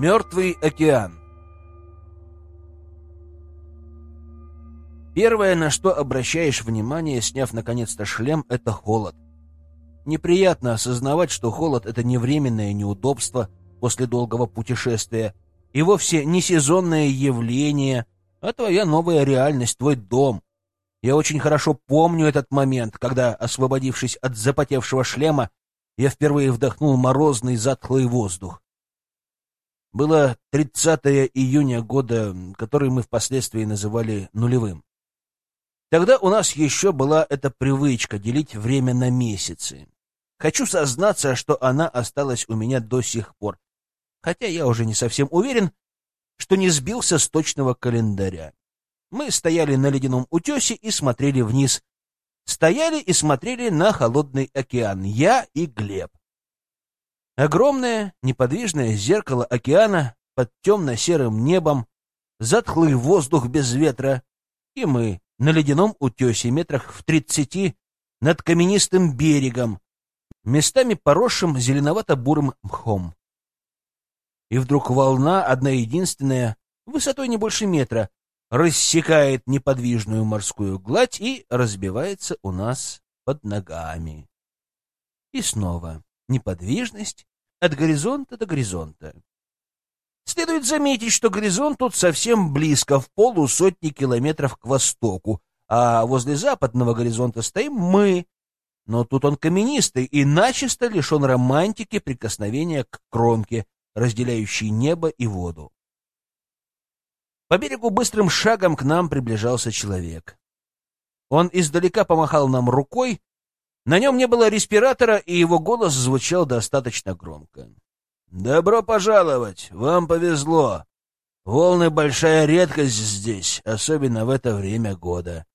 Мертвый океан. Первое, на что обращаешь внимание, сняв наконец-то шлем, это холод. Неприятно осознавать, что холод — это не временное неудобство после долгого путешествия и вовсе не сезонное явление, а твоя новая реальность, твой дом. Я очень хорошо помню этот момент, когда, освободившись от запотевшего шлема, я впервые вдохнул морозный затхлый воздух. Было 30 июня года, который мы впоследствии называли нулевым. Тогда у нас еще была эта привычка делить время на месяцы. Хочу сознаться, что она осталась у меня до сих пор, хотя я уже не совсем уверен, что не сбился с точного календаря. Мы стояли на ледяном утесе и смотрели вниз. Стояли и смотрели на холодный океан, я и Глеб. Огромное неподвижное зеркало океана под темно-серым небом, затхлый воздух без ветра, и мы на ледяном утесе метрах в тридцати над каменистым берегом, местами поросшим зеленовато-бурым мхом. И вдруг волна, одна единственная, высотой не больше метра, рассекает неподвижную морскую гладь и разбивается у нас под ногами. И снова неподвижность от горизонта до горизонта. Следует заметить, что горизонт тут совсем близко, в полусотни километров к востоку, а возле западного горизонта стоим мы. Но тут он каменистый и начисто лишен романтики прикосновения к кромке, разделяющей небо и воду. По берегу быстрым шагом к нам приближался человек. Он издалека помахал нам рукой, на нем не было респиратора, и его голос звучал достаточно громко. «Добро пожаловать! Вам повезло! Волны — большая редкость здесь, особенно в это время года.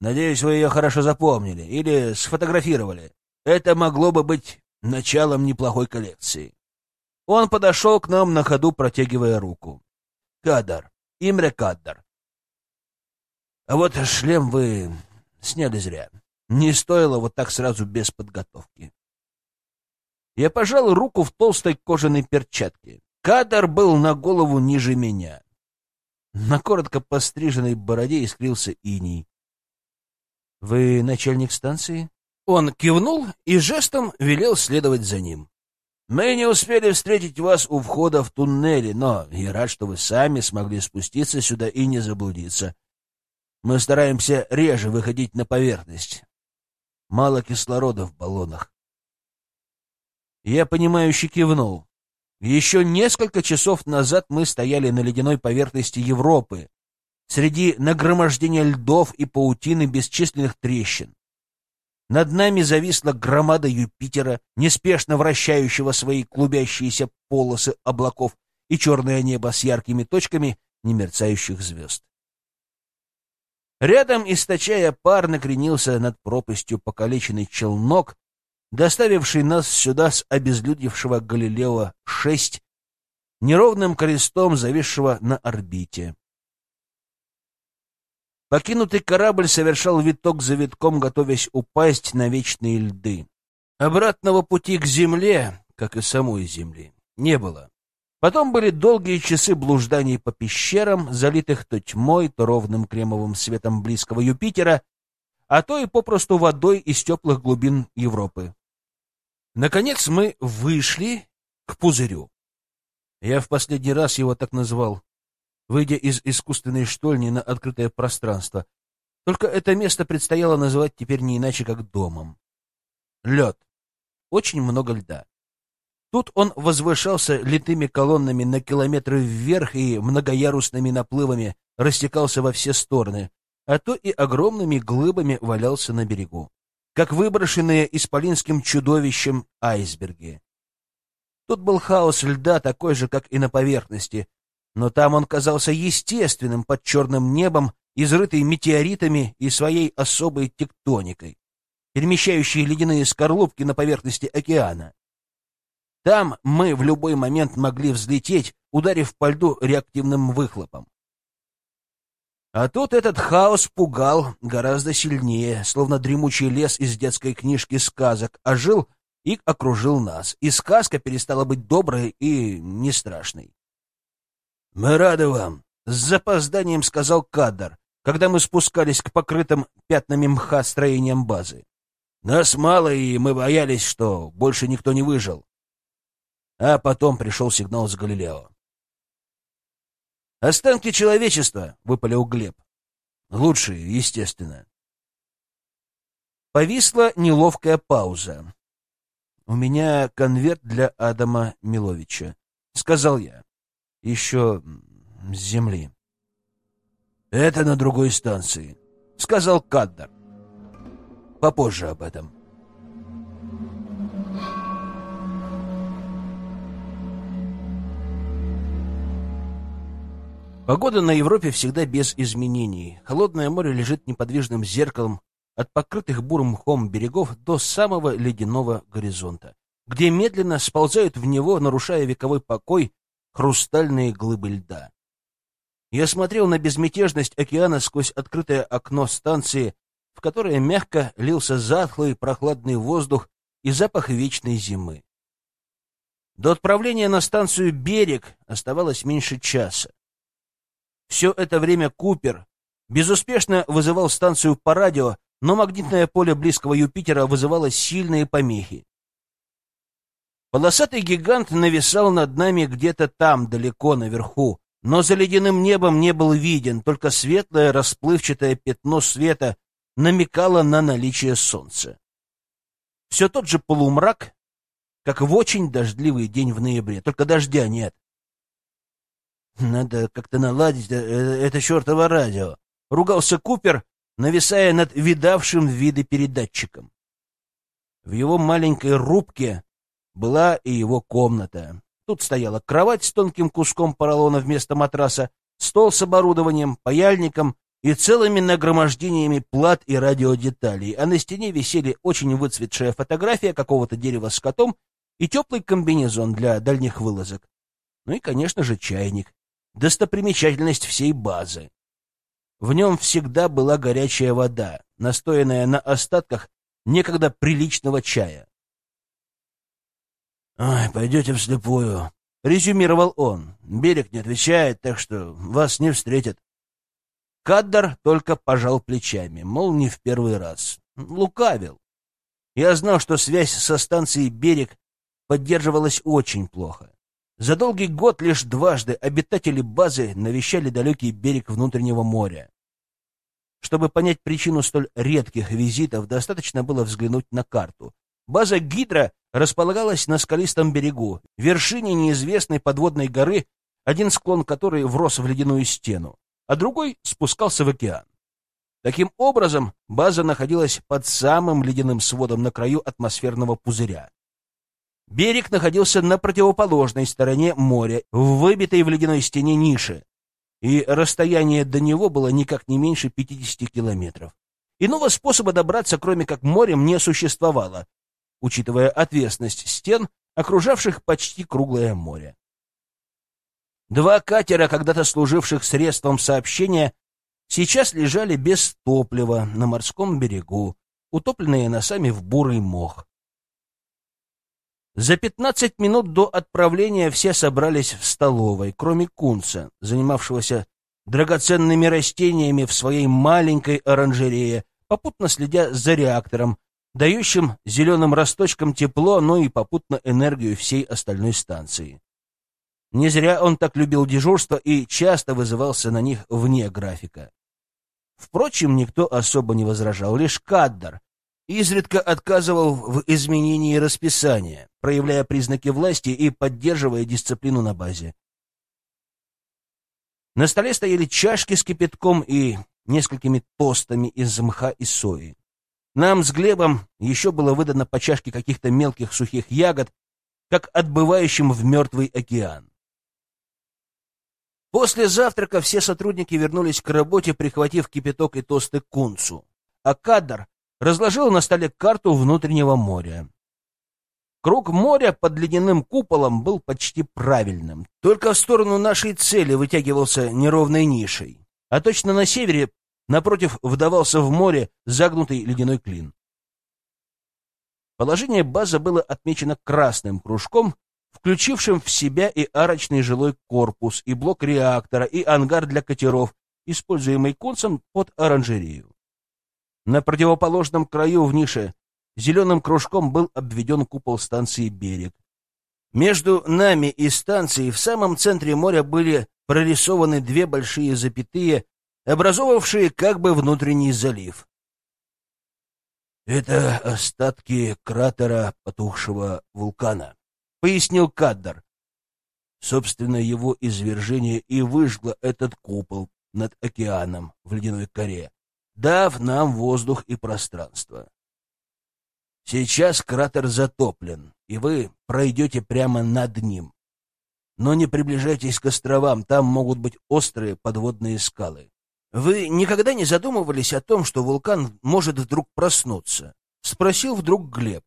Надеюсь, вы ее хорошо запомнили или сфотографировали. Это могло бы быть началом неплохой коллекции». Он подошел к нам на ходу, протягивая руку. «Кадар, Имре Каддар. А вот шлем вы сняли зря. Не стоило вот так сразу без подготовки. Я пожал руку в толстой кожаной перчатке. Кадр был на голову ниже меня. На коротко постриженной бороде искрился иней. — Вы начальник станции? Он кивнул и жестом велел следовать за ним. — Мы не успели встретить вас у входа в туннели, но я рад, что вы сами смогли спуститься сюда и не заблудиться. Мы стараемся реже выходить на поверхность. Мало кислорода в баллонах. Я понимающе кивнул. Еще несколько часов назад мы стояли на ледяной поверхности Европы, среди нагромождения льдов и паутины бесчисленных трещин. Над нами зависла громада Юпитера, неспешно вращающего свои клубящиеся полосы облаков и черное небо с яркими точками немерцающих звезд. Рядом, источая пар, накренился над пропастью покалеченный челнок, доставивший нас сюда с обезлюдевшего Галилео-6, неровным крестом, зависшего на орбите. Покинутый корабль совершал виток за витком, готовясь упасть на вечные льды. Обратного пути к Земле, как и самой Земли, не было. Потом были долгие часы блужданий по пещерам, залитых то тьмой, то ровным кремовым светом близкого Юпитера, а то и попросту водой из теплых глубин Европы. Наконец мы вышли к пузырю. Я в последний раз его так назвал, выйдя из искусственной штольни на открытое пространство. Только это место предстояло называть теперь не иначе, как домом. Лед. Очень много льда. Тут он возвышался литыми колоннами на километры вверх и многоярусными наплывами растекался во все стороны, а то и огромными глыбами валялся на берегу, как выброшенные исполинским чудовищем айсберги. Тут был хаос льда, такой же, как и на поверхности, но там он казался естественным под черным небом, изрытый метеоритами и своей особой тектоникой, перемещающей ледяные скорлупки на поверхности океана. Там мы в любой момент могли взлететь, ударив по льду реактивным выхлопом. А тут этот хаос пугал гораздо сильнее, словно дремучий лес из детской книжки сказок, ожил и окружил нас, и сказка перестала быть доброй и не страшной. «Мы рады вам», — с запозданием сказал Каддар, когда мы спускались к покрытым пятнами мха строениям базы. «Нас мало, и мы боялись, что больше никто не выжил». А потом пришел сигнал с Галилео. «Останки человечества», — выпалил Глеб. «Лучшие, естественно». Повисла неловкая пауза. «У меня конверт для Адама Миловича», — сказал я. «Еще с земли». «Это на другой станции», — сказал Каддар. «Попозже об этом». Погода на Европе всегда без изменений. Холодное море лежит неподвижным зеркалом от покрытых бурым мхом берегов до самого ледяного горизонта, где медленно сползают в него, нарушая вековой покой, хрустальные глыбы льда. Я смотрел на безмятежность океана сквозь открытое окно станции, в которое мягко лился затхлый прохладный воздух и запах вечной зимы. До отправления на станцию «Берег» оставалось меньше часа. Все это время Купер безуспешно вызывал станцию по радио, но магнитное поле близкого Юпитера вызывало сильные помехи. Полосатый гигант нависал над нами где-то там, далеко наверху, но за ледяным небом не был виден, только светлое расплывчатое пятно света намекало на наличие солнца. Все тот же полумрак, как в очень дождливый день в ноябре, только дождя нет. Надо как-то наладить э, это чертово радио. Ругался Купер, нависая над видавшим виды передатчиком. В его маленькой рубке была и его комната. Тут стояла кровать с тонким куском поролона вместо матраса, стол с оборудованием, паяльником и целыми нагромождениями плат и радиодеталей, а на стене висели очень выцветшая фотография какого-то дерева с котом и теплый комбинезон для дальних вылазок. Ну и, конечно же, чайник. Достопримечательность всей базы. В нем всегда была горячая вода, настоянная на остатках некогда приличного чая. «Ой, пойдете вслепую», — резюмировал он. «Берег не отвечает, так что вас не встретят». Каддар только пожал плечами, мол, не в первый раз. Лукавил. Я знал, что связь со станцией «Берег» поддерживалась очень плохо. За долгий год лишь дважды обитатели базы навещали далекий берег внутреннего моря. Чтобы понять причину столь редких визитов, достаточно было взглянуть на карту. База Гидра располагалась на скалистом берегу, вершине неизвестной подводной горы, один склон которой врос в ледяную стену, а другой спускался в океан. Таким образом, база находилась под самым ледяным сводом на краю атмосферного пузыря. Берег находился на противоположной стороне моря, в выбитой в ледяной стене нише, и расстояние до него было никак не меньше 50 километров. Иного способа добраться, кроме как морем, не существовало, учитывая отвесность стен, окружавших почти круглое море. Два катера, когда-то служивших средством сообщения, сейчас лежали без топлива на морском берегу, утопленные носами в бурый мох. За пятнадцать минут до отправления все собрались в столовой, кроме Кунца, занимавшегося драгоценными растениями в своей маленькой оранжерее, попутно следя за реактором, дающим зеленым росточкам тепло, но и попутно энергию всей остальной станции. Не зря он так любил дежурство и часто вызывался на них вне графика. Впрочем, никто особо не возражал, лишь Каддар, изредка отказывал в изменении расписания, проявляя признаки власти и поддерживая дисциплину на базе. На столе стояли чашки с кипятком и несколькими тостами из мха и сои. Нам с Глебом еще было выдано по чашке каких-то мелких сухих ягод, как отбывающим в мертвый океан. После завтрака все сотрудники вернулись к работе, прихватив кипяток и тосты кунцу, а кадр разложил на столе карту внутреннего моря. Круг моря под ледяным куполом был почти правильным, только в сторону нашей цели вытягивался неровной нишей, а точно на севере, напротив, вдавался в море загнутый ледяной клин. Положение базы было отмечено красным кружком, включившим в себя и арочный жилой корпус, и блок реактора, и ангар для катеров, используемый Кунцем под оранжерею. На противоположном краю в нише зеленым кружком был обведен купол станции «Берег». Между нами и станцией в самом центре моря были прорисованы две большие запятые, образовавшие как бы внутренний залив. «Это остатки кратера потухшего вулкана», — пояснил Каддар. Собственно, его извержение и выжгло этот купол над океаном в ледяной коре, дав нам воздух и пространство. Сейчас кратер затоплен, и вы пройдете прямо над ним. Но не приближайтесь к островам, там могут быть острые подводные скалы. Вы никогда не задумывались о том, что вулкан может вдруг проснуться? Спросил вдруг Глеб.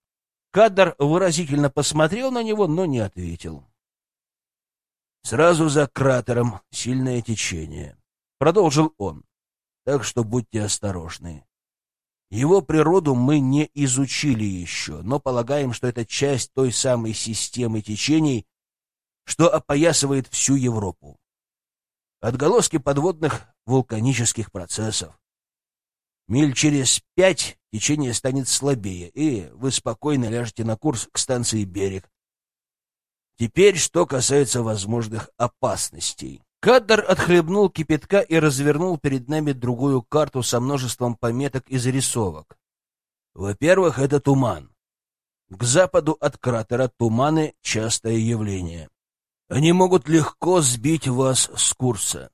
Кадр выразительно посмотрел на него, но не ответил. Сразу за кратером сильное течение. Продолжил он. Так что будьте осторожны. Его природу мы не изучили еще, но полагаем, что это часть той самой системы течений, что опоясывает всю Европу. Отголоски подводных вулканических процессов. Миль через пять течение станет слабее, и вы спокойно ляжете на курс к станции «Берег». Теперь, что касается возможных опасностей. Кадр отхлебнул кипятка и развернул перед нами другую карту со множеством пометок и зарисовок. Во-первых, это туман. К западу от кратера туманы — частое явление. Они могут легко сбить вас с курса.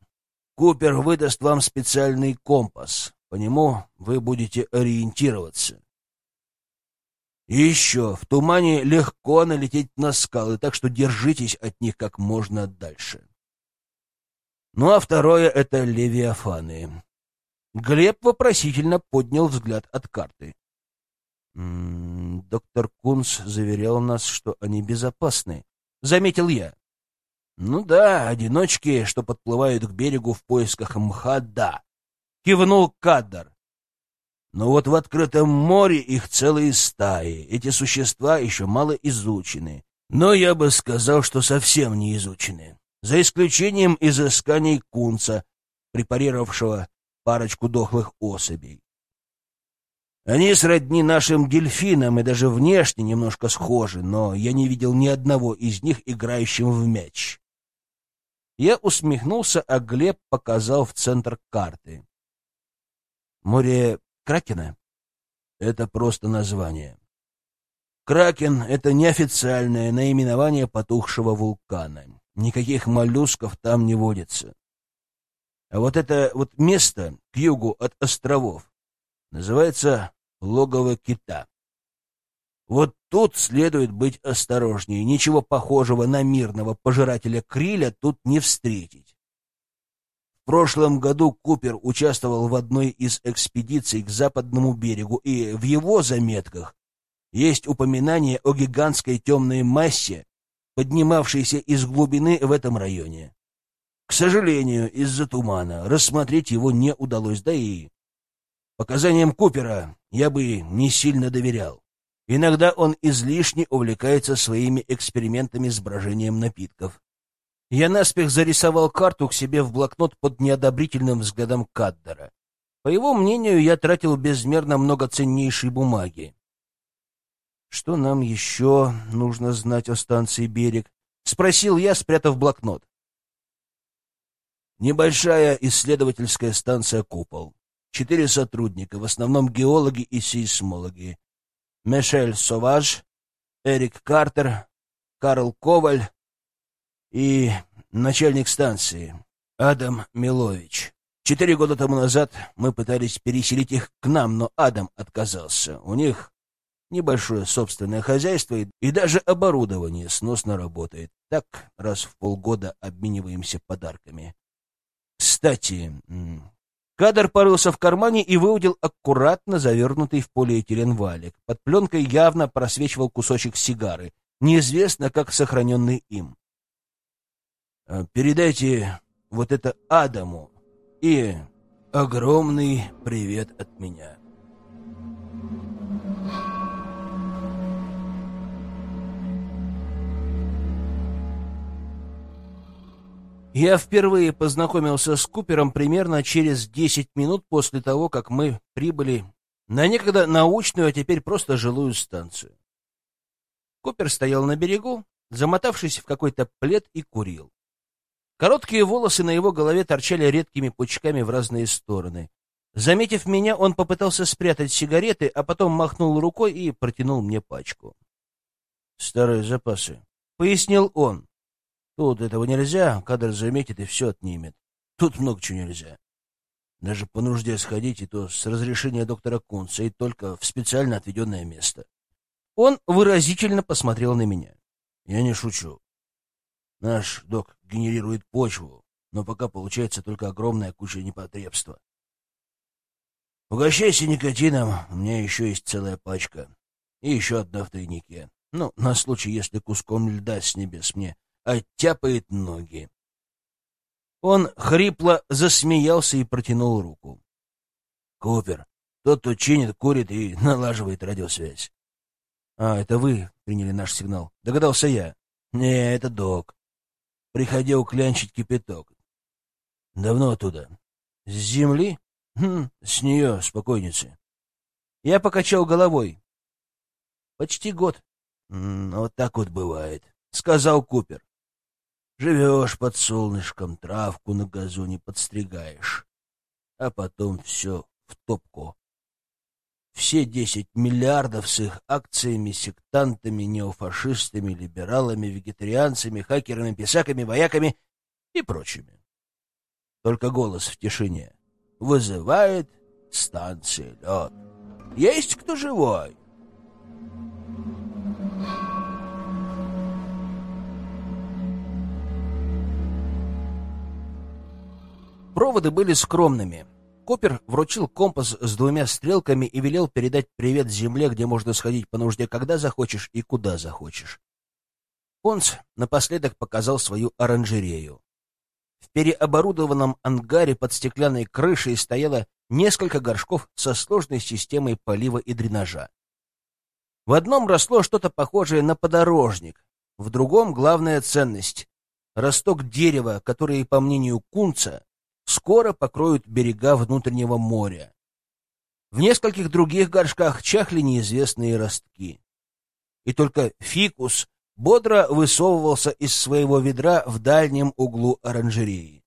Купер выдаст вам специальный компас. По нему вы будете ориентироваться. Еще, в тумане легко налететь на скалы, так что держитесь от них как можно дальше. Ну а второе — это левиафаны. Глеб вопросительно поднял взгляд от карты. «М -м, доктор Кунс заверял нас, что они безопасны. Заметил я. Ну да, одиночки, что подплывают к берегу в поисках мха, да кивнул Каддар. Но вот в открытом море их целые стаи. Эти существа еще мало изучены. Но я бы сказал, что совсем не изучены. За исключением изысканий кунца, препарировавшего парочку дохлых особей. Они сродни нашим дельфинам и даже внешне немножко схожи, но я не видел ни одного из них играющим в мяч. Я усмехнулся, а Глеб показал в центр карты. Море Кракена? Это просто название. Кракен — это неофициальное наименование потухшего вулкана. Никаких моллюсков там не водится. А вот это вот место к югу от островов называется логово кита. Вот тут следует быть осторожнее. Ничего похожего на мирного пожирателя криля тут не встретить прошлом году Купер участвовал в одной из экспедиций к западному берегу, и в его заметках есть упоминание о гигантской темной массе, поднимавшейся из глубины в этом районе. К сожалению, из-за тумана рассмотреть его не удалось, да и показаниям Купера я бы не сильно доверял. Иногда он излишне увлекается своими экспериментами с брожением напитков. Я наспех зарисовал карту к себе в блокнот под неодобрительным взглядом Каддера. По его мнению, я тратил безмерно много ценнейшей бумаги. «Что нам еще нужно знать о станции «Берег»?» — спросил я, спрятав блокнот. Небольшая исследовательская станция «Купол». Четыре сотрудника, в основном геологи и сейсмологи. Мишель Соваж, Эрик Картер, Карл Коваль, и начальник станции Адам Милович. Четыре года тому назад мы пытались переселить их к нам, но Адам отказался. У них небольшое собственное хозяйство и даже оборудование сносно работает. Так раз в полгода обмениваемся подарками. Кстати, кадр порылся в кармане и выудил аккуратно завернутый в полиэтилен валик. Под пленкой явно просвечивал кусочек сигары, неизвестно как сохраненный им. Э, передайте вот это Адаму и огромный привет от меня. Я впервые познакомился с Купером примерно через 10 минут после того, как мы прибыли на некогда научную, а теперь просто жилую станцию. Купер стоял на берегу, замотавшись в какой-то плед и курил. Короткие волосы на его голове торчали редкими пучками в разные стороны. Заметив меня, он попытался спрятать сигареты, а потом махнул рукой и протянул мне пачку. «Старые запасы», — пояснил он. «Тут этого нельзя, кадр заметит и все отнимет. Тут много чего нельзя. Даже по нужде сходить, и то с разрешения доктора Кунца, и только в специально отведенное место». Он выразительно посмотрел на меня. «Я не шучу. Наш док генерирует почву, но пока получается только огромная куча непотребства. Угощайся никотином, у меня еще есть целая пачка. И еще одна в тайнике. Ну, на случай, если куском льда с небес мне оттяпает ноги. Он хрипло засмеялся и протянул руку. Купер, тот, кто чинит, курит и налаживает радиосвязь. А, это вы приняли наш сигнал. Догадался я. Не, это док приходил клянчить кипяток. Давно оттуда. С земли? Хм, с нее, спокойницы. Я покачал головой. Почти год. Вот так вот бывает, сказал Купер. Живешь под солнышком, травку на газоне подстригаешь, а потом все в топку. Все десять миллиардов с их акциями, сектантами, неофашистами, либералами, вегетарианцами, хакерами, писаками, вояками и прочими. Только голос в тишине вызывает станция лед. Есть кто живой? Проводы были скромными — Копер вручил компас с двумя стрелками и велел передать привет земле, где можно сходить по нужде, когда захочешь и куда захочешь. Понс напоследок показал свою оранжерею. В переоборудованном ангаре под стеклянной крышей стояло несколько горшков со сложной системой полива и дренажа. В одном росло что-то похожее на подорожник, в другом — главная ценность — росток дерева, который, по мнению Кунца, скоро покроют берега внутреннего моря. В нескольких других горшках чахли неизвестные ростки. И только фикус бодро высовывался из своего ведра в дальнем углу оранжереи.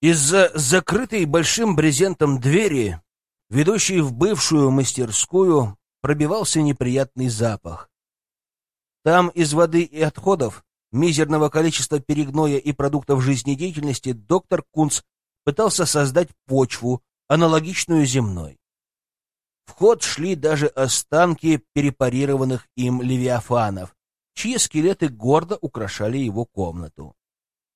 Из-за закрытой большим брезентом двери, ведущей в бывшую мастерскую, пробивался неприятный запах. Там из воды и отходов, мизерного количества перегноя и продуктов жизнедеятельности доктор Кунц пытался создать почву, аналогичную земной. В ход шли даже останки перепарированных им левиафанов, чьи скелеты гордо украшали его комнату.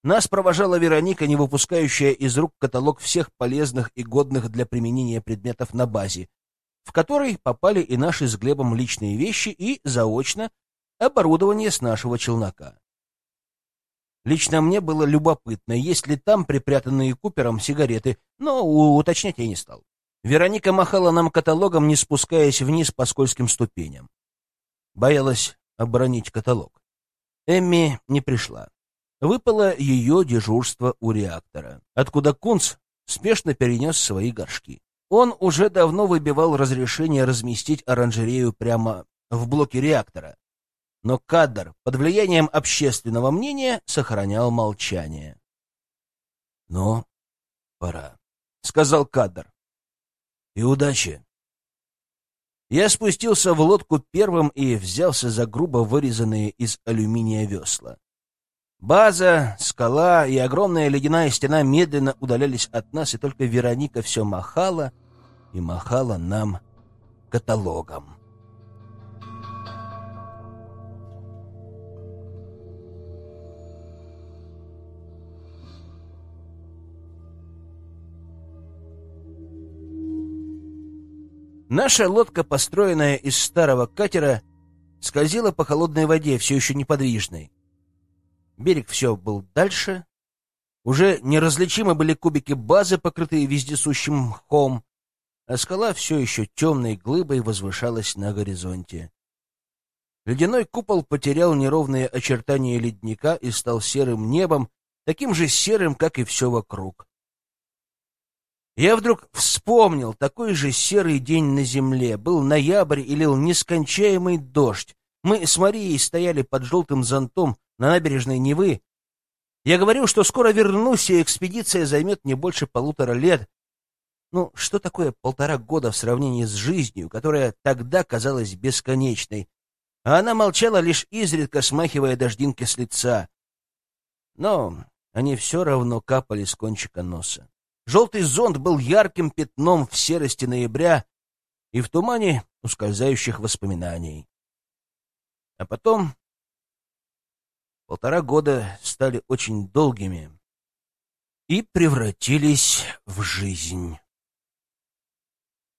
Нас провожала Вероника, не выпускающая из рук каталог всех полезных и годных для применения предметов на базе, в который попали и наши с Глебом личные вещи и, заочно, оборудование с нашего челнока. Лично мне было любопытно, есть ли там припрятанные Купером сигареты, но уточнять я не стал. Вероника махала нам каталогом, не спускаясь вниз по скользким ступеням. Боялась оборонить каталог. Эмми не пришла. Выпало ее дежурство у реактора, откуда Кунц спешно перенес свои горшки. Он уже давно выбивал разрешение разместить оранжерею прямо в блоке реактора, но Кадр под влиянием общественного мнения сохранял молчание. «Ну, пора», — сказал Кадр. «И удачи». Я спустился в лодку первым и взялся за грубо вырезанные из алюминия весла. База, скала и огромная ледяная стена медленно удалялись от нас, и только Вероника все махала и махала нам каталогом. Наша лодка, построенная из старого катера, скользила по холодной воде, все еще неподвижной. Берег все был дальше. Уже неразличимы были кубики базы, покрытые вездесущим мхом, а скала все еще темной глыбой возвышалась на горизонте. Ледяной купол потерял неровные очертания ледника и стал серым небом, таким же серым, как и все вокруг. Я вдруг вспомнил такой же серый день на земле. Был ноябрь и лил нескончаемый дождь. Мы с Марией стояли под желтым зонтом на набережной Невы. Я говорил, что скоро вернусь, и экспедиция займет не больше полутора лет. Ну, что такое полтора года в сравнении с жизнью, которая тогда казалась бесконечной? А она молчала, лишь изредка смахивая дождинки с лица. Но они все равно капали с кончика носа. Желтый зонт был ярким пятном в серости ноября и в тумане ускользающих воспоминаний. А потом полтора года стали очень долгими и превратились в жизнь.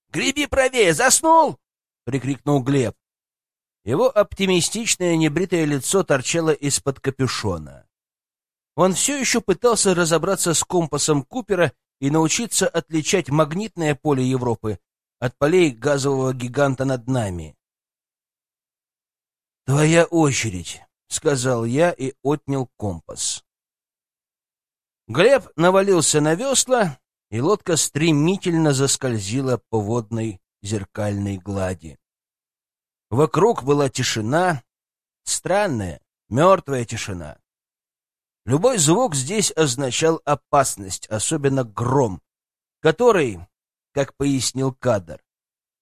«Греби правее! Заснул!» — прикрикнул Глеб. Его оптимистичное небритое лицо торчало из-под капюшона. Он все еще пытался разобраться с компасом Купера и научиться отличать магнитное поле Европы от полей газового гиганта над нами. «Твоя очередь», — сказал я и отнял компас. Глеб навалился на весла, и лодка стремительно заскользила по водной зеркальной глади. Вокруг была тишина, странная, мертвая тишина. Любой звук здесь означал опасность, особенно гром, который, как пояснил кадр,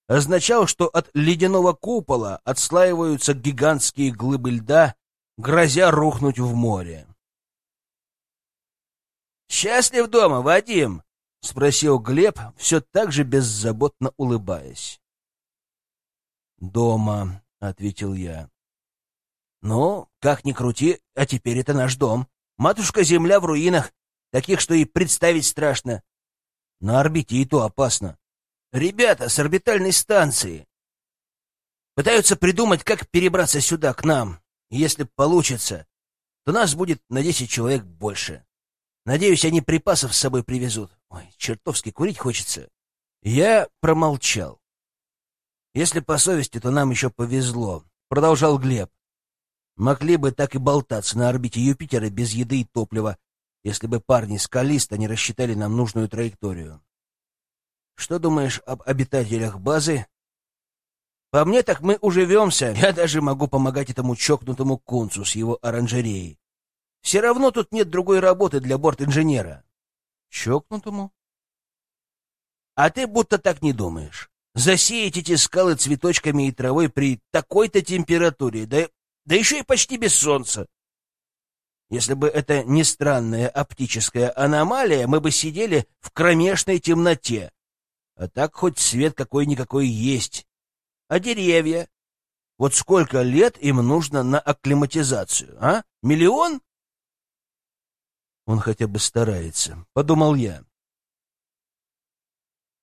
означал, что от ледяного купола отслаиваются гигантские глыбы льда, грозя рухнуть в море. «Счастлив дома, Вадим?» — спросил Глеб, все так же беззаботно улыбаясь. «Дома», — ответил я. «Ну, как ни крути, а теперь это наш дом», Матушка-Земля в руинах, таких, что и представить страшно. На орбите и то опасно. Ребята с орбитальной станции пытаются придумать, как перебраться сюда, к нам. Если получится, то нас будет на десять человек больше. Надеюсь, они припасов с собой привезут. Ой, чертовски курить хочется. Я промолчал. Если по совести, то нам еще повезло, — продолжал Глеб. Могли бы так и болтаться на орбите Юпитера без еды и топлива, если бы парни с Калиста не рассчитали нам нужную траекторию. Что думаешь об обитателях базы? По мне так мы уживемся. Я даже могу помогать этому чокнутому кунцу с его оранжереей. Все равно тут нет другой работы для борт-инженера. Чокнутому? А ты будто так не думаешь. Засеять эти скалы цветочками и травой при такой-то температуре, да да еще и почти без солнца. Если бы это не странная оптическая аномалия, мы бы сидели в кромешной темноте. А так хоть свет какой-никакой есть. А деревья? Вот сколько лет им нужно на акклиматизацию, а? Миллион? Он хотя бы старается, — подумал я.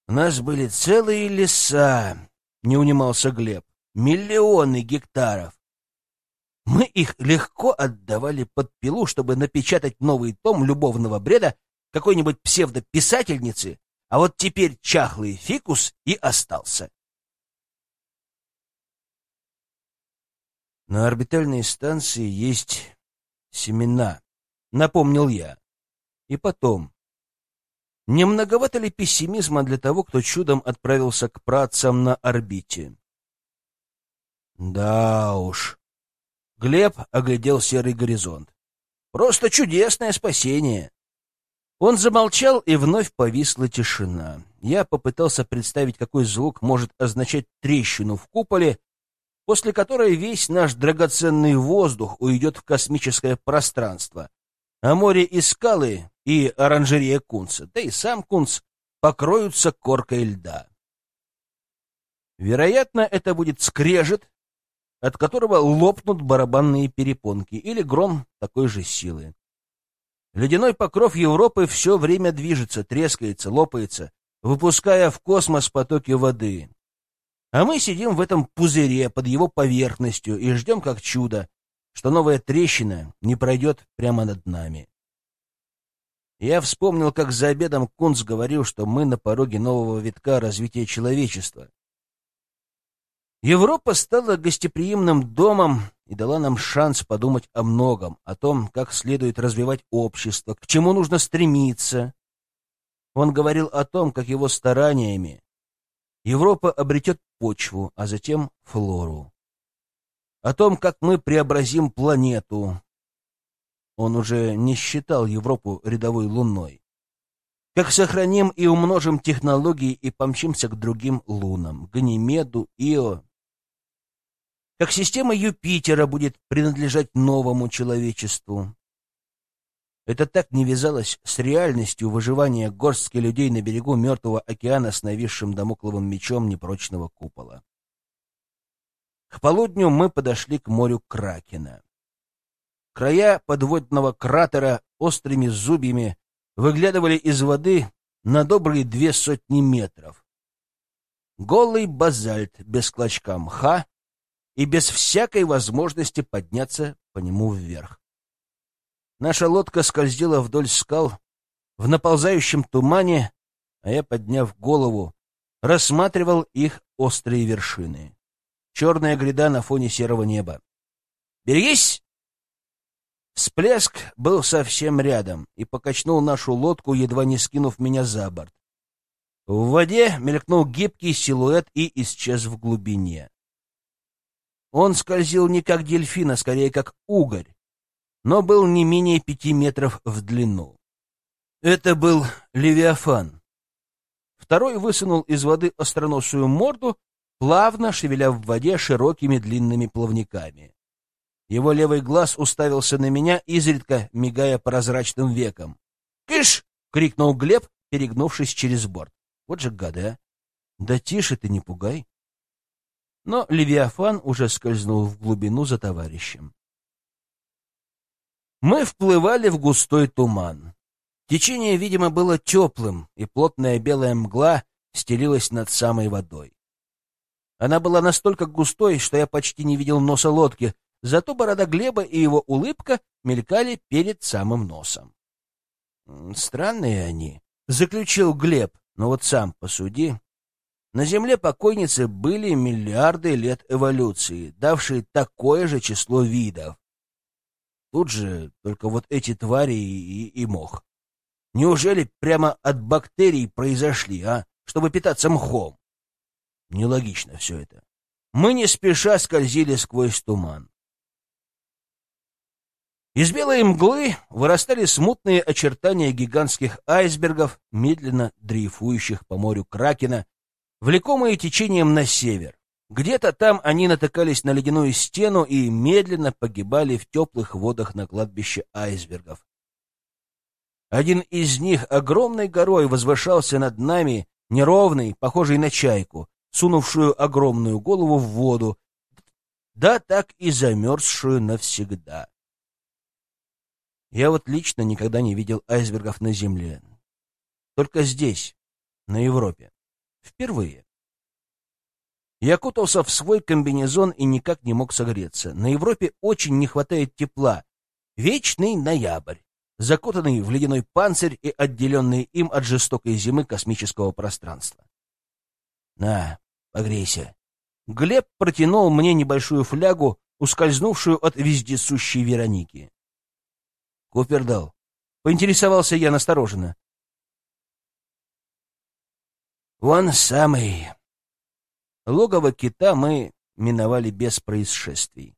У нас были целые леса, — не унимался Глеб. Миллионы гектаров. Мы их легко отдавали под пилу, чтобы напечатать новый том любовного бреда какой-нибудь псевдописательницы, а вот теперь чахлый фикус и остался. На орбитальной станции есть семена, напомнил я. И потом, не многовато ли пессимизма для того, кто чудом отправился к працам на орбите? Да уж, Глеб оглядел серый горизонт. «Просто чудесное спасение!» Он замолчал, и вновь повисла тишина. Я попытался представить, какой звук может означать трещину в куполе, после которой весь наш драгоценный воздух уйдет в космическое пространство, а море и скалы, и оранжерея Кунца, да и сам Кунц покроются коркой льда. Вероятно, это будет скрежет, от которого лопнут барабанные перепонки, или гром такой же силы. Ледяной покров Европы все время движется, трескается, лопается, выпуская в космос потоки воды. А мы сидим в этом пузыре под его поверхностью и ждем как чудо, что новая трещина не пройдет прямо над нами. Я вспомнил, как за обедом Кунц говорил, что мы на пороге нового витка развития человечества, Европа стала гостеприимным домом и дала нам шанс подумать о многом, о том, как следует развивать общество, к чему нужно стремиться. Он говорил о том, как его стараниями Европа обретет почву, а затем флору. О том, как мы преобразим планету. Он уже не считал Европу рядовой луной. Как сохраним и умножим технологии и помчимся к другим лунам, Ганимеду, Ио. Как система Юпитера будет принадлежать новому человечеству. Это так не вязалось с реальностью выживания горстки людей на берегу Мертвого океана с нависшим домокловым мечом непрочного купола. К полудню мы подошли к морю Кракена. Края подводного кратера острыми зубьями выглядывали из воды на добрые две сотни метров. Голый базальт без клочка мха и без всякой возможности подняться по нему вверх. Наша лодка скользила вдоль скал в наползающем тумане, а я, подняв голову, рассматривал их острые вершины. Черная гряда на фоне серого неба. «Берегись!» Всплеск был совсем рядом и покачнул нашу лодку, едва не скинув меня за борт. В воде мелькнул гибкий силуэт и исчез в глубине. Он скользил не как дельфин, а скорее как угорь, но был не менее пяти метров в длину. Это был Левиафан. Второй высунул из воды остроносую морду, плавно шевеля в воде широкими длинными плавниками. Его левый глаз уставился на меня, изредка мигая прозрачным веком. «Кыш!» — крикнул Глеб, перегнувшись через борт. «Вот же гады, а! Да тише ты, не пугай!» Но Левиафан уже скользнул в глубину за товарищем. Мы вплывали в густой туман. Течение, видимо, было теплым, и плотная белая мгла стелилась над самой водой. Она была настолько густой, что я почти не видел носа лодки, зато борода Глеба и его улыбка мелькали перед самым носом. «Странные они», — заключил Глеб, но вот сам посуди. На Земле покойницы были миллиарды лет эволюции, давшие такое же число видов. Тут же только вот эти твари и, и мох. Неужели прямо от бактерий произошли, а? Чтобы питаться мхом? Нелогично все это. Мы не спеша скользили сквозь туман. Из белой мглы вырастали смутные очертания гигантских айсбергов, медленно дрейфующих по морю Кракена, влекомые течением на север. Где-то там они натыкались на ледяную стену и медленно погибали в теплых водах на кладбище айсбергов. Один из них огромной горой возвышался над нами, неровный, похожий на чайку, сунувшую огромную голову в воду, да так и замерзшую навсегда. Я вот лично никогда не видел айсбергов на Земле. Только здесь, на Европе. Впервые. Я кутался в свой комбинезон и никак не мог согреться. На Европе очень не хватает тепла. Вечный ноябрь, закутанный в ледяной панцирь и отделенный им от жестокой зимы космического пространства. На, погрейся. Глеб протянул мне небольшую флягу, ускользнувшую от вездесущей Вероники. Купер дал. Поинтересовался я настороженно. «Вон самый», Логово кита мы миновали без происшествий.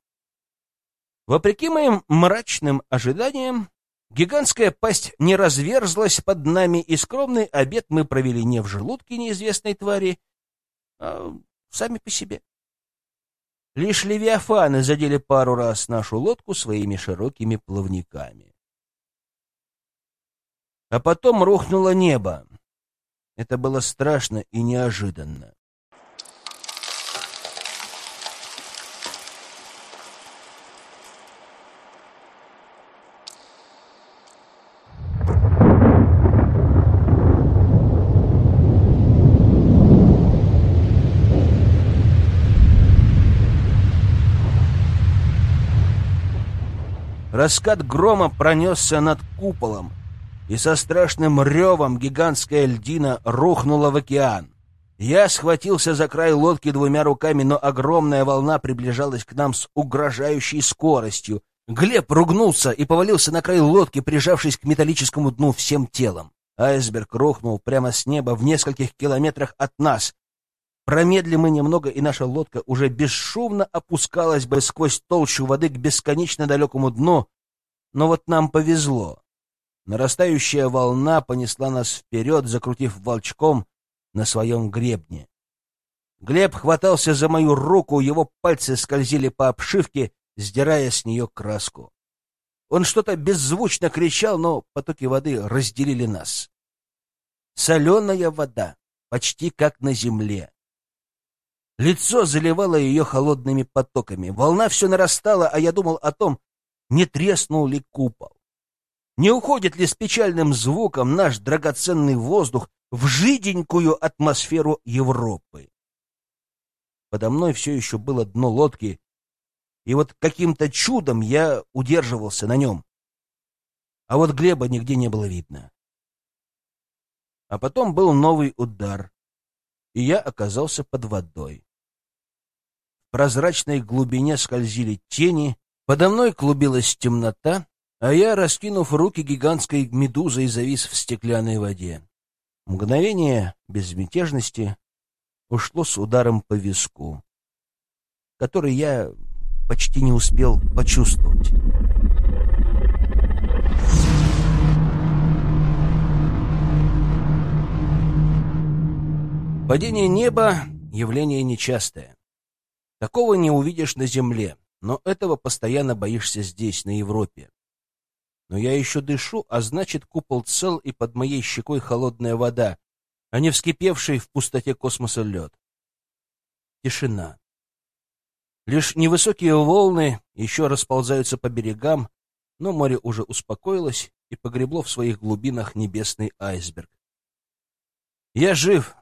Вопреки моим мрачным ожиданиям, гигантская пасть не разверзлась под нами, и скромный обед мы провели не в желудке неизвестной твари, а сами по себе. Лишь левиафаны задели пару раз нашу лодку своими широкими плавниками. А потом рухнуло небо. Это было страшно и неожиданно. Раскат грома пронесся над куполом, и со страшным ревом гигантская льдина рухнула в океан. Я схватился за край лодки двумя руками, но огромная волна приближалась к нам с угрожающей скоростью. Глеб ругнулся и повалился на край лодки, прижавшись к металлическому дну всем телом. Айсберг рухнул прямо с неба в нескольких километрах от нас. Промедли мы немного, и наша лодка уже бесшумно опускалась бы сквозь толщу воды к бесконечно далекому дну. Но вот нам повезло. Нарастающая волна понесла нас вперед, закрутив волчком на своем гребне. Глеб хватался за мою руку, его пальцы скользили по обшивке, сдирая с нее краску. Он что-то беззвучно кричал, но потоки воды разделили нас. Соленая вода, почти как на земле. Лицо заливало ее холодными потоками. Волна все нарастала, а я думал о том, не треснул ли купол. Не уходит ли с печальным звуком наш драгоценный воздух в жиденькую атмосферу Европы? Подо мной все еще было дно лодки, и вот каким-то чудом я удерживался на нем. А вот Глеба нигде не было видно. А потом был новый удар, и я оказался под водой. В прозрачной глубине скользили тени, подо мной клубилась темнота, а я, раскинув руки гигантской медузой, завис в стеклянной воде. Мгновение безмятежности ушло с ударом по виску, который я почти не успел почувствовать. Падение неба — явление нечастое. Такого не увидишь на Земле, но этого постоянно боишься здесь, на Европе. Но я еще дышу, а значит, купол цел и под моей щекой холодная вода, а не вскипевший в пустоте космоса лед. Тишина. Лишь невысокие волны еще расползаются по берегам, но море уже успокоилось и погребло в своих глубинах небесный айсберг. Я жив.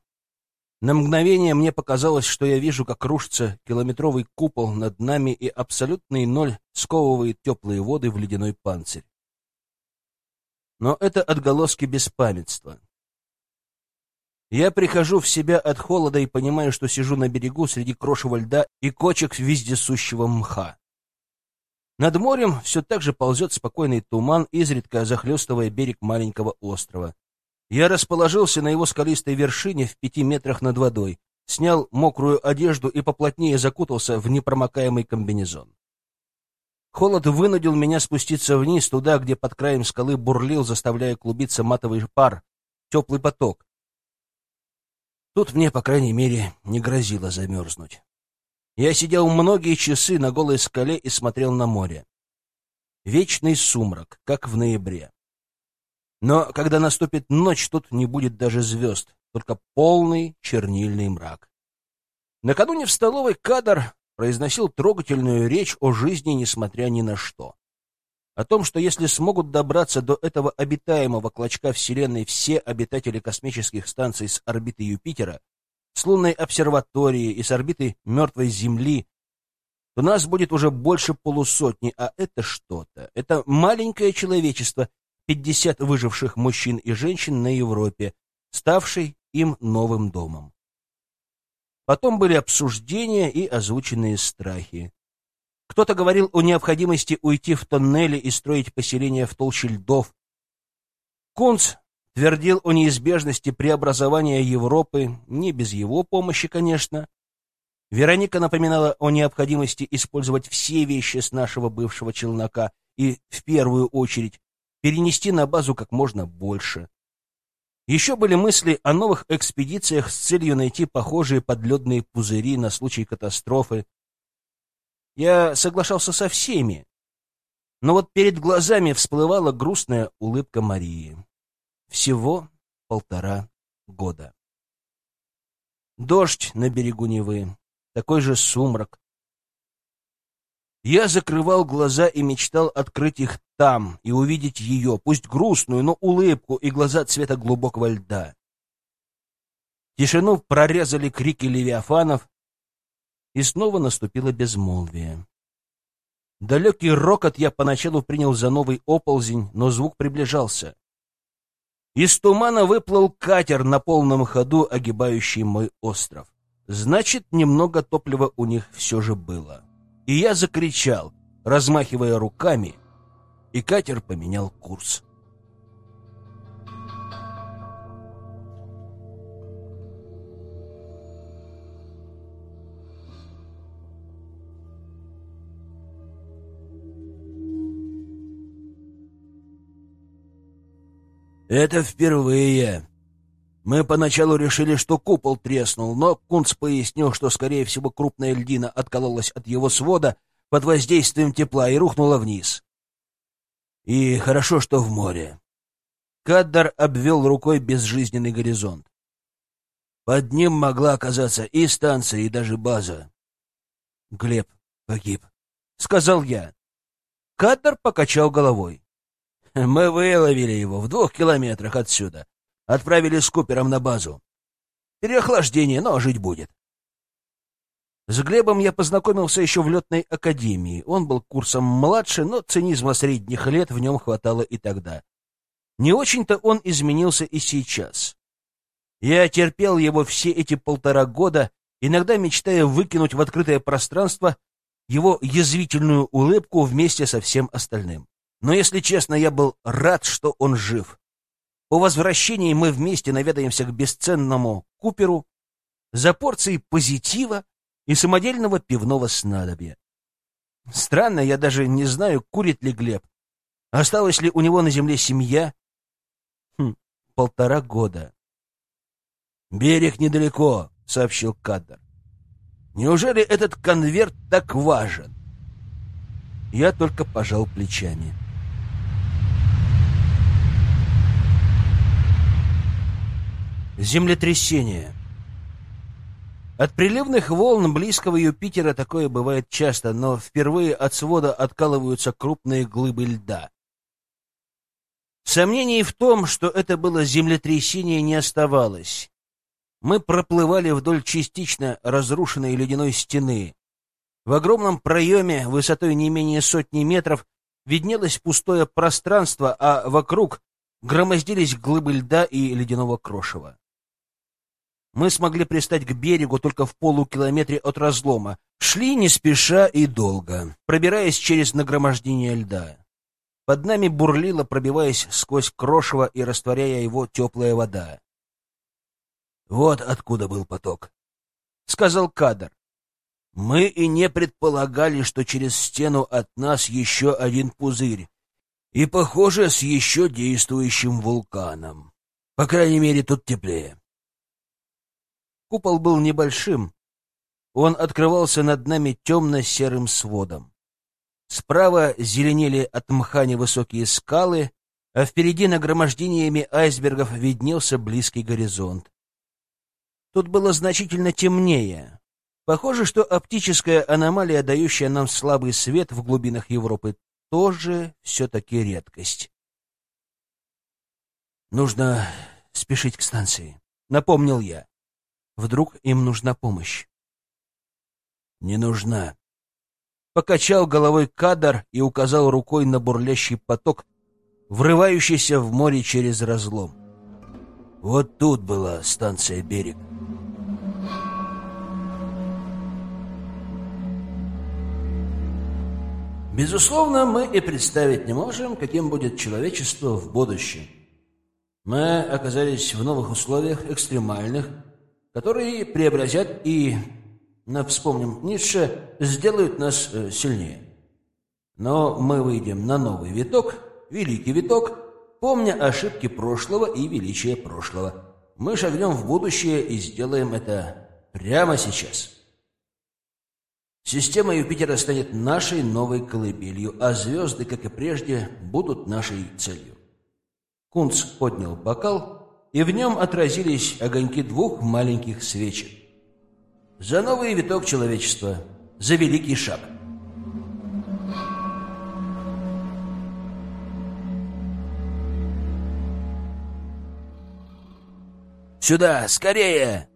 На мгновение мне показалось, что я вижу, как рушится километровый купол над нами, и абсолютный ноль сковывает теплые воды в ледяной панцирь. Но это отголоски беспамятства. Я прихожу в себя от холода и понимаю, что сижу на берегу среди крошевого льда и кочек вездесущего мха. Над морем все так же ползет спокойный туман, изредка захлестывая берег маленького острова. Я расположился на его скалистой вершине в пяти метрах над водой, снял мокрую одежду и поплотнее закутался в непромокаемый комбинезон. Холод вынудил меня спуститься вниз, туда, где под краем скалы бурлил, заставляя клубиться матовый пар, теплый поток, Тут мне, по крайней мере, не грозило замерзнуть. Я сидел многие часы на голой скале и смотрел на море. Вечный сумрак, как в ноябре. Но когда наступит ночь, тут не будет даже звезд, только полный чернильный мрак. Накануне в столовой кадр произносил трогательную речь о жизни, несмотря ни на что о том, что если смогут добраться до этого обитаемого клочка Вселенной все обитатели космических станций с орбиты Юпитера, с лунной обсерватории и с орбиты мертвой Земли, то нас будет уже больше полусотни, а это что-то. Это маленькое человечество, 50 выживших мужчин и женщин на Европе, ставшей им новым домом. Потом были обсуждения и озвученные страхи. Кто-то говорил о необходимости уйти в тоннели и строить поселения в толще льдов. Кунц твердил о неизбежности преобразования Европы, не без его помощи, конечно. Вероника напоминала о необходимости использовать все вещи с нашего бывшего челнока и, в первую очередь, перенести на базу как можно больше. Еще были мысли о новых экспедициях с целью найти похожие подледные пузыри на случай катастрофы, я соглашался со всеми, но вот перед глазами всплывала грустная улыбка Марии. Всего полтора года. Дождь на берегу Невы, такой же сумрак. Я закрывал глаза и мечтал открыть их там и увидеть ее, пусть грустную, но улыбку и глаза цвета глубокого льда. Тишину прорезали крики левиафанов, и снова наступило безмолвие. Далекий рокот я поначалу принял за новый оползень, но звук приближался. Из тумана выплыл катер на полном ходу, огибающий мой остров. Значит, немного топлива у них все же было. И я закричал, размахивая руками, и катер поменял курс. «Это впервые. Мы поначалу решили, что купол треснул, но Кунц пояснил, что, скорее всего, крупная льдина откололась от его свода под воздействием тепла и рухнула вниз. И хорошо, что в море». Каддар обвел рукой безжизненный горизонт. Под ним могла оказаться и станция, и даже база. Глеб погиб, — сказал я. Каддар покачал головой. Мы выловили его в двух километрах отсюда. Отправили с Купером на базу. Переохлаждение, но жить будет. С Глебом я познакомился еще в летной академии. Он был курсом младше, но цинизма средних лет в нем хватало и тогда. Не очень-то он изменился и сейчас. Я терпел его все эти полтора года, иногда мечтая выкинуть в открытое пространство его язвительную улыбку вместе со всем остальным. Но, если честно, я был рад, что он жив. По возвращении мы вместе наведаемся к бесценному Куперу за порцией позитива и самодельного пивного снадобья. Странно, я даже не знаю, курит ли Глеб. Осталась ли у него на земле семья? Хм, полтора года. «Берег недалеко», — сообщил Каддар. «Неужели этот конверт так важен?» Я только пожал плечами. Землетрясение. От приливных волн близкого Юпитера такое бывает часто, но впервые от свода откалываются крупные глыбы льда. Сомнений в том, что это было землетрясение, не оставалось. Мы проплывали вдоль частично разрушенной ледяной стены. В огромном проеме, высотой не менее сотни метров, виднелось пустое пространство, а вокруг громоздились глыбы льда и ледяного крошева. Мы смогли пристать к берегу только в полукилометре от разлома. Шли не спеша и долго, пробираясь через нагромождение льда. Под нами бурлила, пробиваясь сквозь крошево и растворяя его теплая вода. «Вот откуда был поток», — сказал Кадр. «Мы и не предполагали, что через стену от нас еще один пузырь, и, похоже, с еще действующим вулканом. По крайней мере, тут теплее». Купол был небольшим. Он открывался над нами темно-серым сводом. Справа зеленели от мха невысокие скалы, а впереди нагромождениями айсбергов виднелся близкий горизонт. Тут было значительно темнее. Похоже, что оптическая аномалия, дающая нам слабый свет в глубинах Европы, тоже все-таки редкость. «Нужно спешить к станции», — напомнил я. Вдруг им нужна помощь. «Не нужна». Покачал головой кадр и указал рукой на бурлящий поток, врывающийся в море через разлом. Вот тут была станция «Берег». Безусловно, мы и представить не можем, каким будет человечество в будущем. Мы оказались в новых условиях, экстремальных, которые преобразят и, вспомним Ницше, сделают нас э, сильнее. Но мы выйдем на новый виток, великий виток, помня ошибки прошлого и величие прошлого. Мы шагнем в будущее и сделаем это прямо сейчас. Система Юпитера станет нашей новой колыбелью, а звезды, как и прежде, будут нашей целью. Кунц поднял бокал и в нем отразились огоньки двух маленьких свечек. За новый виток человечества, за великий шаг. «Сюда, скорее!»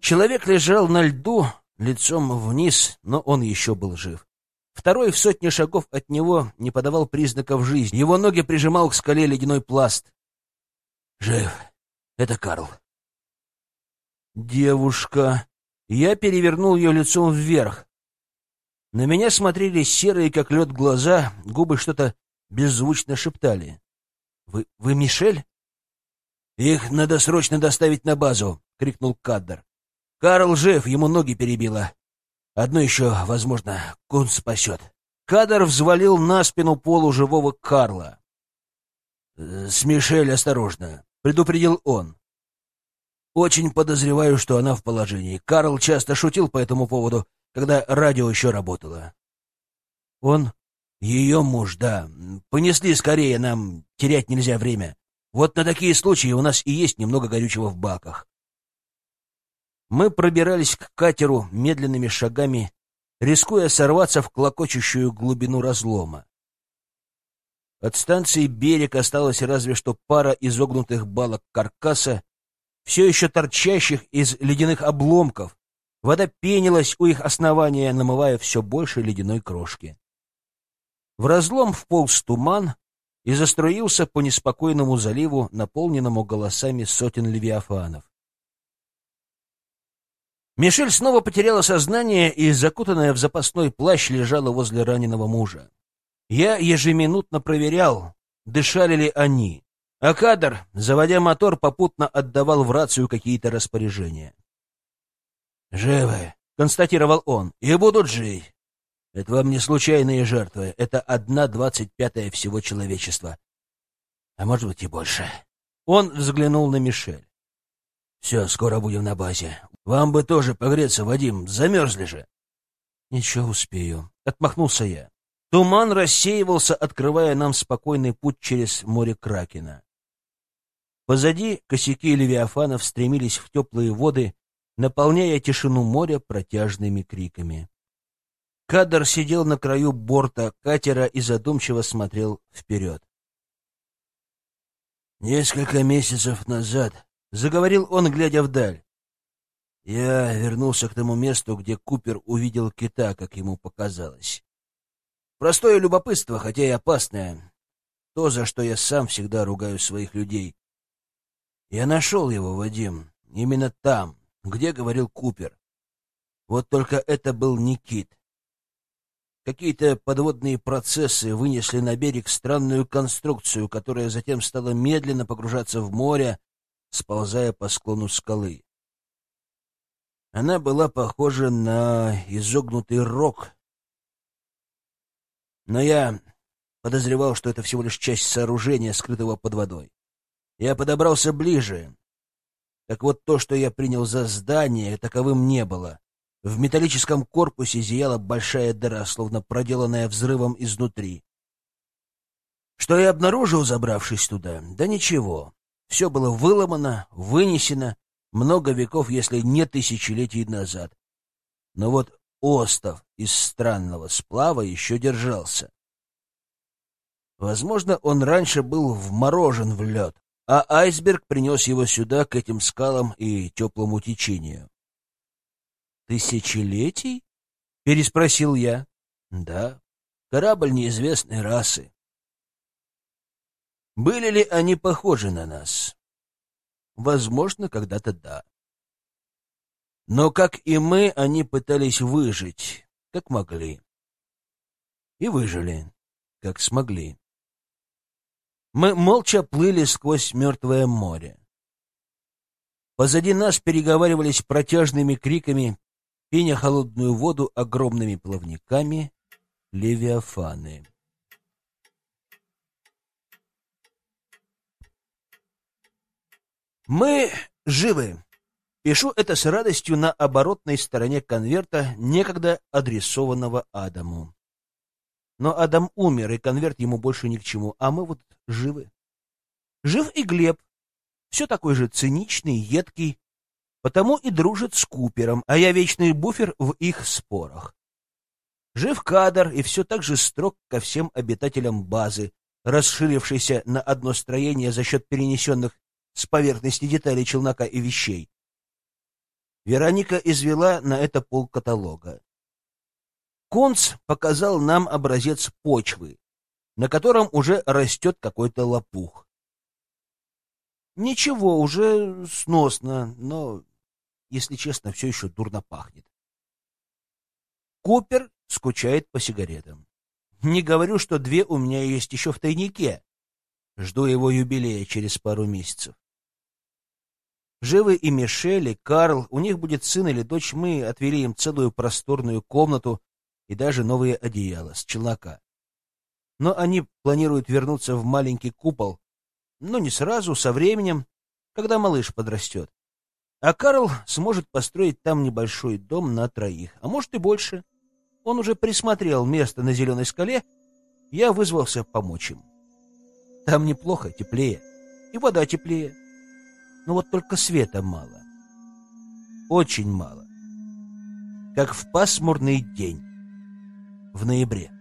Человек лежал на льду, лицом вниз, но он еще был жив. Второй в сотне шагов от него не подавал признаков жизни. Его ноги прижимал к скале ледяной пласт. Жив. Это Карл. Девушка. Я перевернул ее лицом вверх. На меня смотрели серые, как лед, глаза, губы что-то беззвучно шептали. «Вы, вы Мишель?» «Их надо срочно доставить на базу!» — крикнул Каддер. «Карл жив, ему ноги перебило. Одно еще, возможно, Кун спасет». Кадр взвалил на спину полуживого Карла. «С Мишель осторожно», — предупредил он. «Очень подозреваю, что она в положении. Карл часто шутил по этому поводу, когда радио еще работало». «Он ее муж, да. Понесли скорее, нам терять нельзя время. Вот на такие случаи у нас и есть немного горючего в баках. Мы пробирались к катеру медленными шагами, рискуя сорваться в клокочущую глубину разлома. От станции «Берег» осталась разве что пара изогнутых балок каркаса, все еще торчащих из ледяных обломков. Вода пенилась у их основания, намывая все больше ледяной крошки. В разлом вполз туман и заструился по неспокойному заливу, наполненному голосами сотен левиафанов. Мишель снова потеряла сознание и, закутанная в запасной плащ, лежала возле раненого мужа. Я ежеминутно проверял, дышали ли они, а кадр, заводя мотор, попутно отдавал в рацию какие-то распоряжения. «Живы», — констатировал он, — «и будут жить. Это вам не случайные жертвы, это одна двадцать пятая всего человечества. А может быть и больше. Он взглянул на Мишель. Все, скоро будем на базе. Вам бы тоже погреться, Вадим, замерзли же. Ничего успею. Отмахнулся я. Туман рассеивался, открывая нам спокойный путь через море Кракена. Позади косяки левиафанов стремились в теплые воды, наполняя тишину моря протяжными криками. Кадр сидел на краю борта катера и задумчиво смотрел вперед. «Несколько месяцев назад», — заговорил он, глядя вдаль, — «я вернулся к тому месту, где Купер увидел кита, как ему показалось. Простое любопытство, хотя и опасное, то, за что я сам всегда ругаю своих людей. Я нашел его, Вадим, именно там, где говорил Купер. Вот только это был не кит. Какие-то подводные процессы вынесли на берег странную конструкцию, которая затем стала медленно погружаться в море, сползая по склону скалы. Она была похожа на изогнутый рог. Но я подозревал, что это всего лишь часть сооружения, скрытого под водой. Я подобрался ближе. Так вот, то, что я принял за здание, таковым не было. В металлическом корпусе зияла большая дыра, словно проделанная взрывом изнутри. Что я обнаружил, забравшись туда? Да ничего. Все было выломано, вынесено много веков, если не тысячелетий назад. Но вот остов из странного сплава еще держался. Возможно, он раньше был вморожен в лед, а айсберг принес его сюда, к этим скалам и теплому течению. «Тысячелетий?» — переспросил я. «Да, корабль неизвестной расы». Были ли они похожи на нас? Возможно, когда-то да. Но, как и мы, они пытались выжить, как могли. И выжили, как смогли. Мы молча плыли сквозь мертвое море. Позади нас переговаривались протяжными криками пеня холодную воду огромными плавниками левиафаны. Мы живы. Пишу это с радостью на оборотной стороне конверта, некогда адресованного Адаму. Но Адам умер, и конверт ему больше ни к чему, а мы вот живы. Жив и Глеб, все такой же циничный, едкий, потому и дружит с Купером, а я вечный буфер в их спорах. Жив кадр и все так же строг ко всем обитателям базы, расширившейся на одно строение за счет перенесенных с поверхности деталей челнока и вещей. Вероника извела на это полкаталога. Конц показал нам образец почвы, на котором уже растет какой-то лопух. Ничего, уже сносно, но, если честно, все еще дурно пахнет. Купер скучает по сигаретам. Не говорю, что две у меня есть еще в тайнике. Жду его юбилея через пару месяцев. Живы и Мишель, и Карл, у них будет сын или дочь, мы отвели им целую просторную комнату и даже новые одеяла с челнока. Но они планируют вернуться в маленький купол, но не сразу, со временем, когда малыш подрастет. А Карл сможет построить там небольшой дом на троих, а может и больше. Он уже присмотрел место на зеленой скале, я вызвался помочь им. Там неплохо, теплее, и вода теплее. Но вот только света мало. Очень мало. Как в пасмурный день в ноябре.